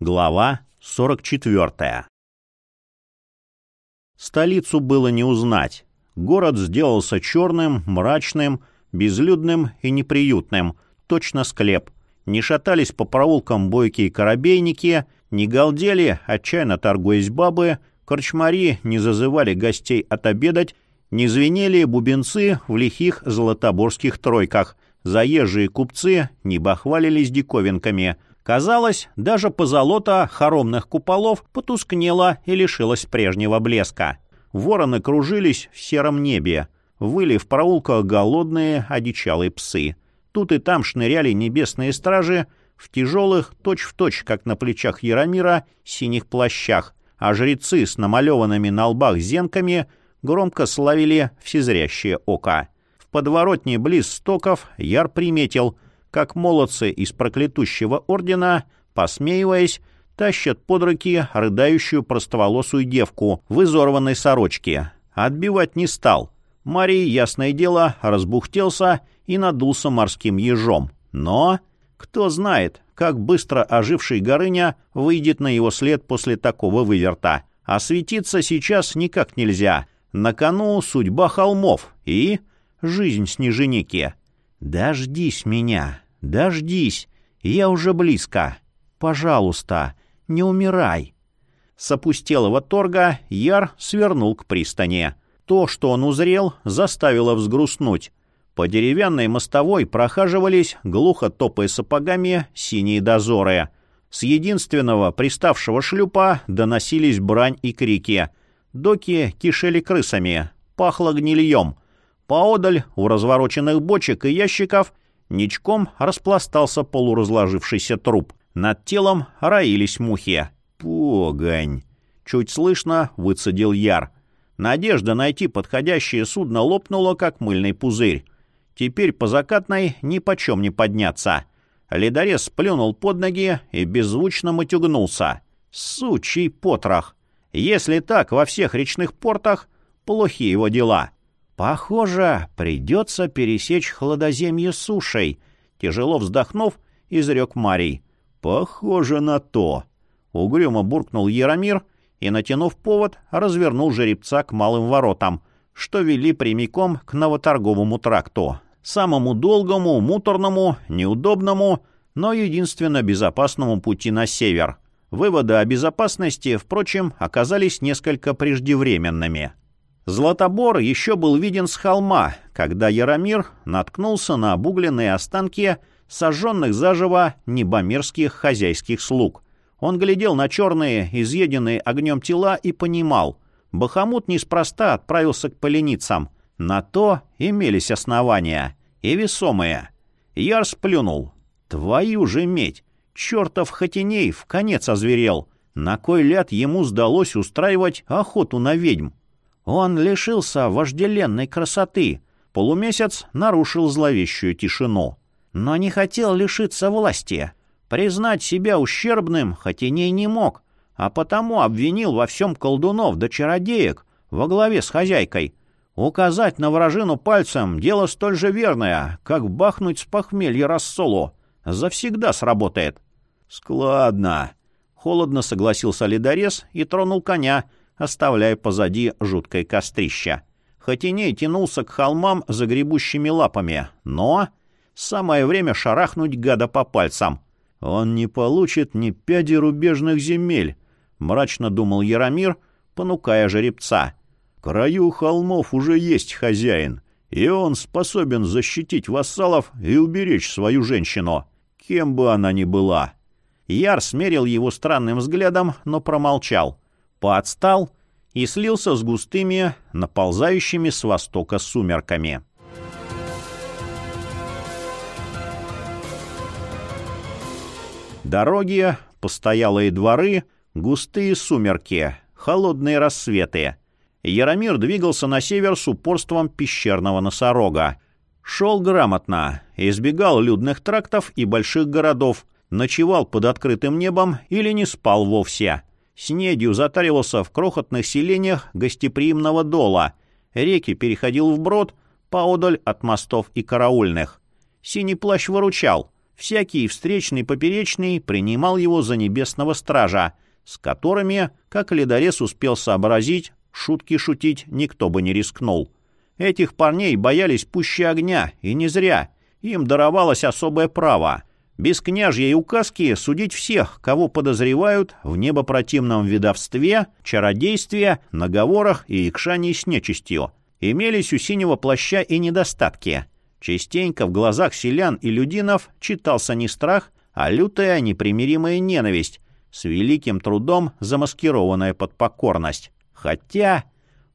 Глава 44 Столицу было не узнать. Город сделался черным, мрачным, безлюдным и неприютным, точно склеп. Не шатались по проулкам бойкие корабейники, не галдели, отчаянно торгуясь бабы, корчмари не зазывали гостей отобедать, не звенели бубенцы в лихих золотоборских тройках, заезжие купцы не бахвалились диковинками — Казалось, даже позолота хоромных куполов потускнела и лишилась прежнего блеска. Вороны кружились в сером небе. Выли в проулках голодные, одичалые псы. Тут и там шныряли небесные стражи в тяжелых, точь-в-точь, как на плечах Яромира, синих плащах, а жрецы с намалеванными на лбах зенками громко славили всезрящее око. В подворотне близ стоков Яр приметил — как молодцы из проклятущего ордена, посмеиваясь, тащат под руки рыдающую простоволосую девку в изорванной сорочке. Отбивать не стал. Марий, ясное дело, разбухтелся и надулся морским ежом. Но кто знает, как быстро оживший Горыня выйдет на его след после такого выверта. А светиться сейчас никак нельзя. На кону судьба холмов и жизнь снеженики. «Дождись меня, дождись, я уже близко. Пожалуйста, не умирай». С опустелого торга Яр свернул к пристани. То, что он узрел, заставило взгрустнуть. По деревянной мостовой прохаживались, глухо топая сапогами, синие дозоры. С единственного приставшего шлюпа доносились брань и крики. Доки кишели крысами, пахло гнильем — Поодаль, у развороченных бочек и ящиков, ничком распластался полуразложившийся труп. Над телом роились мухи. «Погонь!» — чуть слышно выцедил Яр. Надежда найти подходящее судно лопнула, как мыльный пузырь. Теперь по закатной ни почем не подняться. Ледорез сплюнул под ноги и беззвучно матюгнулся. «Сучий потрох!» Если так во всех речных портах, плохие его дела. «Похоже, придется пересечь хладоземье сушей», — тяжело вздохнув, изрек Марий. «Похоже на то». Угрюмо буркнул Яромир и, натянув повод, развернул жеребца к малым воротам, что вели прямиком к новоторговому тракту. Самому долгому, муторному, неудобному, но единственно безопасному пути на север. Выводы о безопасности, впрочем, оказались несколько преждевременными. Златобор еще был виден с холма, когда Яромир наткнулся на обугленные останки сожженных заживо небомерских хозяйских слуг. Он глядел на черные, изъеденные огнем тела и понимал, Бахамут неспроста отправился к поленицам. На то имелись основания, и весомые. Яр сплюнул. «Твою же медь! Чертов Хатиней в конец озверел! На кой ляд ему сдалось устраивать охоту на ведьм? Он лишился вожделенной красоты. Полумесяц нарушил зловещую тишину. Но не хотел лишиться власти. Признать себя ущербным Хотиней не мог, а потому обвинил во всем колдунов да чародеек во главе с хозяйкой. Указать на вражину пальцем — дело столь же верное, как бахнуть с похмелья рассолу. Завсегда сработает. — Складно. Холодно согласился ледорез и тронул коня — оставляя позади жуткое кострище. Хотиней тянулся к холмам загребущими лапами, но... Самое время шарахнуть гада по пальцам. Он не получит ни пяди рубежных земель, мрачно думал Яромир, понукая жеребца. краю холмов уже есть хозяин, и он способен защитить вассалов и уберечь свою женщину, кем бы она ни была. Яр смерил его странным взглядом, но промолчал поотстал и слился с густыми, наползающими с востока сумерками. Дороги, постоялые дворы, густые сумерки, холодные рассветы. Яромир двигался на север с упорством пещерного носорога. Шел грамотно, избегал людных трактов и больших городов, ночевал под открытым небом или не спал вовсе. Снедью затаривался в крохотных селениях гостеприимного дола. Реки переходил вброд, поодаль от мостов и караульных. Синий плащ выручал. Всякий встречный поперечный принимал его за небесного стража, с которыми, как ледорез успел сообразить, шутки шутить никто бы не рискнул. Этих парней боялись пуще огня, и не зря. Им даровалось особое право. Без княжьей указки судить всех, кого подозревают в небопротивном видовстве, чародействе, наговорах и икшании с нечистью. Имелись у синего плаща и недостатки. Частенько в глазах селян и людинов читался не страх, а лютая непримиримая ненависть, с великим трудом замаскированная под покорность. Хотя,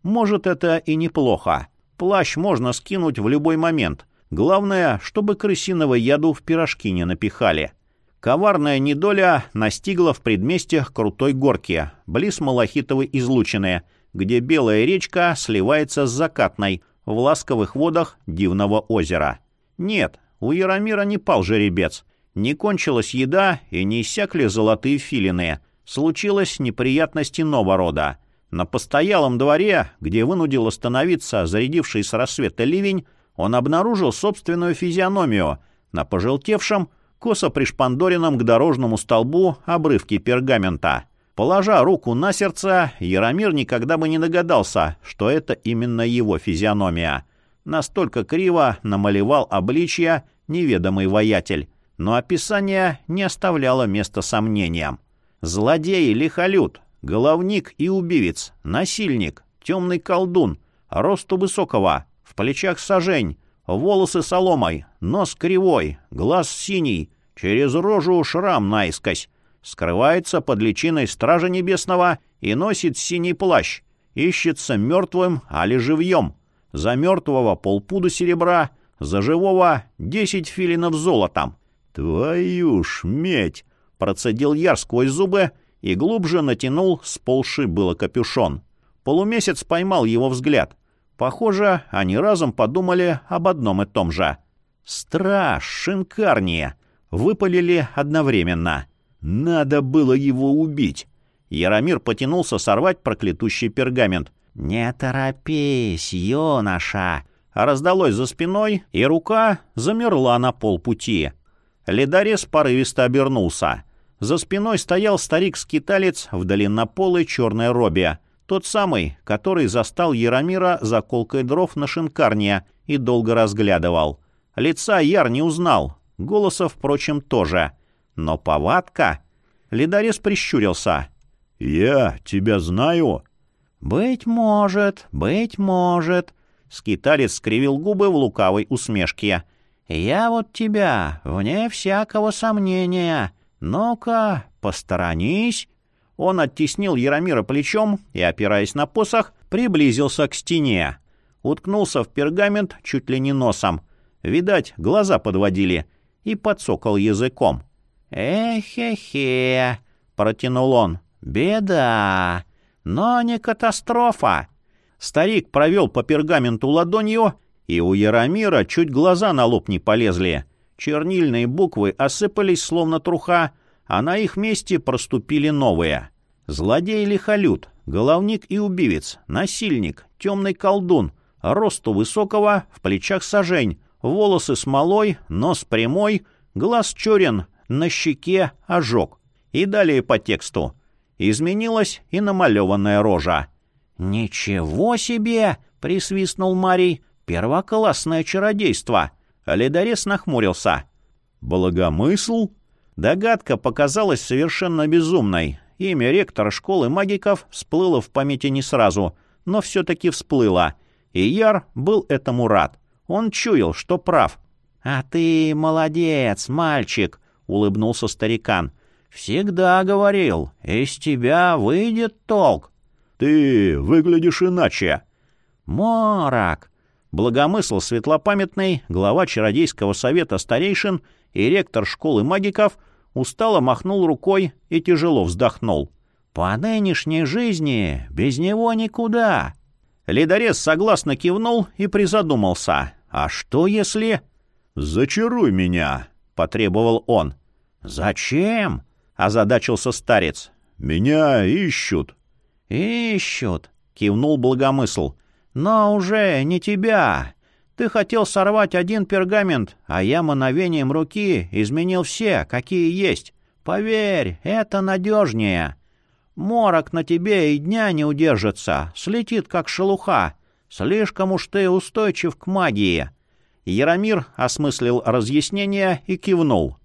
может, это и неплохо. Плащ можно скинуть в любой момент. Главное, чтобы крысиного яду в пирожки не напихали. Коварная недоля настигла в предместьях крутой горки, близ Малахитовой излучины, где белая речка сливается с закатной, в ласковых водах дивного озера. Нет, у Яромира не пал жеребец. Не кончилась еда и не иссякли золотые филины. Случилась неприятность иного рода. На постоялом дворе, где вынудил остановиться зарядивший с рассвета ливень, он обнаружил собственную физиономию на пожелтевшем, косо пришпандоренном к дорожному столбу обрывке пергамента. Положа руку на сердце, Яромир никогда бы не догадался, что это именно его физиономия. Настолько криво намалевал обличья неведомый воятель, но описание не оставляло места сомнениям. Злодей лихолют, головник и убивец, насильник, темный колдун, росту высокого, в плечах сажень, волосы соломой, нос кривой, глаз синий, через рожу шрам наискось, скрывается под личиной Стража Небесного и носит синий плащ, ищется мертвым, али живьем. За мертвого полпуда серебра, за живого десять филинов золотом. «Твою ж медь!» — процедил Яр сквозь зубы и глубже натянул сползший было капюшон. Полумесяц поймал его взгляд. Похоже, они разом подумали об одном и том же. «Страж, шинкарния!» выпалили одновременно. «Надо было его убить!» Яромир потянулся сорвать проклятущий пергамент. «Не торопись, юноша!» Раздалось за спиной, и рука замерла на полпути. Ледарес порывисто обернулся. За спиной стоял старик-скиталец в длиннополой черной робе. Тот самый, который застал Яромира за колкой дров на шинкарне и долго разглядывал. Лица Яр не узнал, голоса, впрочем, тоже. Но повадка... Ледорез прищурился. «Я тебя знаю?» «Быть может, быть может...» Скиталец скривил губы в лукавой усмешке. «Я вот тебя, вне всякого сомнения. Ну-ка, посторонись». Он оттеснил Яромира плечом и, опираясь на посох, приблизился к стене. Уткнулся в пергамент чуть ли не носом. Видать, глаза подводили. И подсокал языком. «Эхе-хе», — протянул он, — «беда, но не катастрофа». Старик провел по пергаменту ладонью, и у Яромира чуть глаза на лоб не полезли. Чернильные буквы осыпались, словно труха, а на их месте проступили новые. Злодей-лихолют, головник и убивец, насильник, темный колдун, росту высокого, в плечах сажень, волосы смолой, нос прямой, глаз черен, на щеке ожог. И далее по тексту. Изменилась и намалеванная рожа. «Ничего себе!» — присвистнул Марий. «Первоклассное чародейство!» Ледорез нахмурился. «Благомысл?» Догадка показалась совершенно безумной. Имя ректора школы магиков всплыло в памяти не сразу, но все-таки всплыло. И Яр был этому рад. Он чуял, что прав. «А ты молодец, мальчик!» — улыбнулся старикан. «Всегда говорил, из тебя выйдет толк». «Ты выглядишь иначе». «Морок!» Благомысл светлопамятный, глава чародейского совета старейшин и ректор школы магиков устало махнул рукой и тяжело вздохнул. «По нынешней жизни без него никуда!» Ледорез согласно кивнул и призадумался. «А что если...» «Зачаруй меня!» — потребовал он. «Зачем?» — озадачился старец. «Меня ищут». «Ищут», — кивнул благомысл. «Но уже не тебя. Ты хотел сорвать один пергамент, а я мановением руки изменил все, какие есть. Поверь, это надежнее. Морок на тебе и дня не удержится, слетит как шелуха. Слишком уж ты устойчив к магии». Яромир осмыслил разъяснение и кивнул.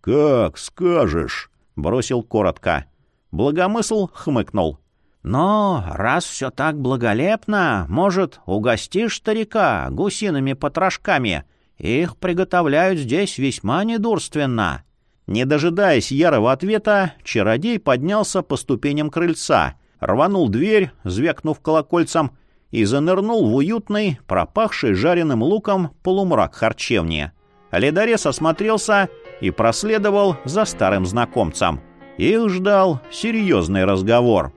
«Как скажешь», — бросил коротко. Благомысл хмыкнул. «Но раз все так благолепно, может, угостишь старика гусиными потрошками? Их приготовляют здесь весьма недурственно». Не дожидаясь ярого ответа, чародей поднялся по ступеням крыльца, рванул дверь, звякнув колокольцем, и занырнул в уютный, пропахший жареным луком полумрак харчевни. Ледорез осмотрелся и проследовал за старым знакомцем. Их ждал серьезный разговор.